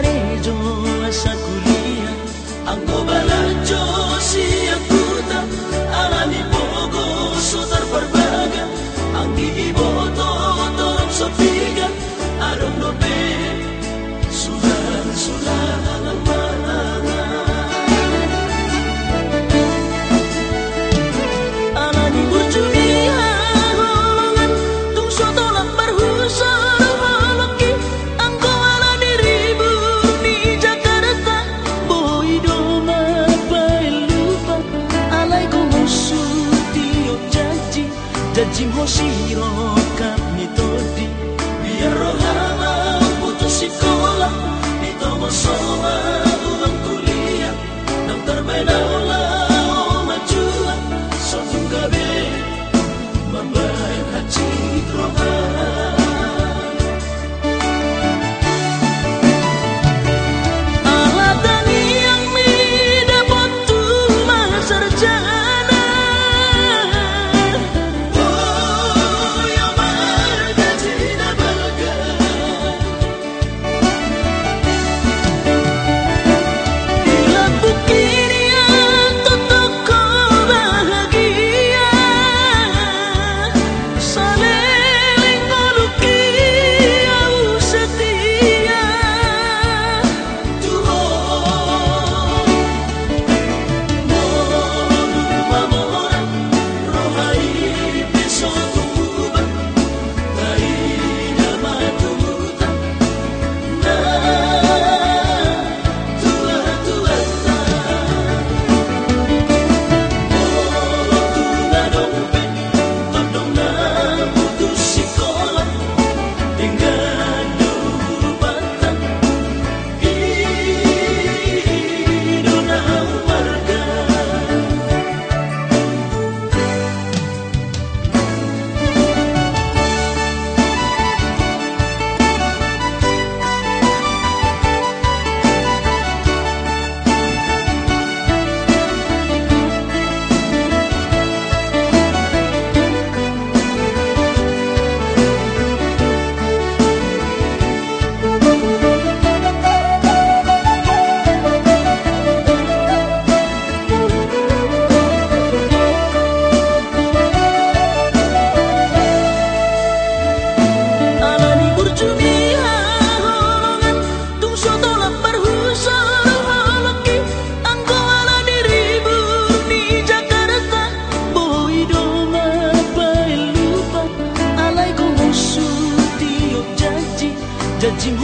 Arejo, essa colina, Angobalá, Josia, Cruz. dajim hoshi kami todi biar roh putus sekolah itu masuk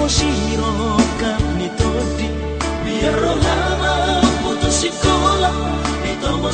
Jajim hoshiro kami todi Biar rohama putus sekolah Ito mo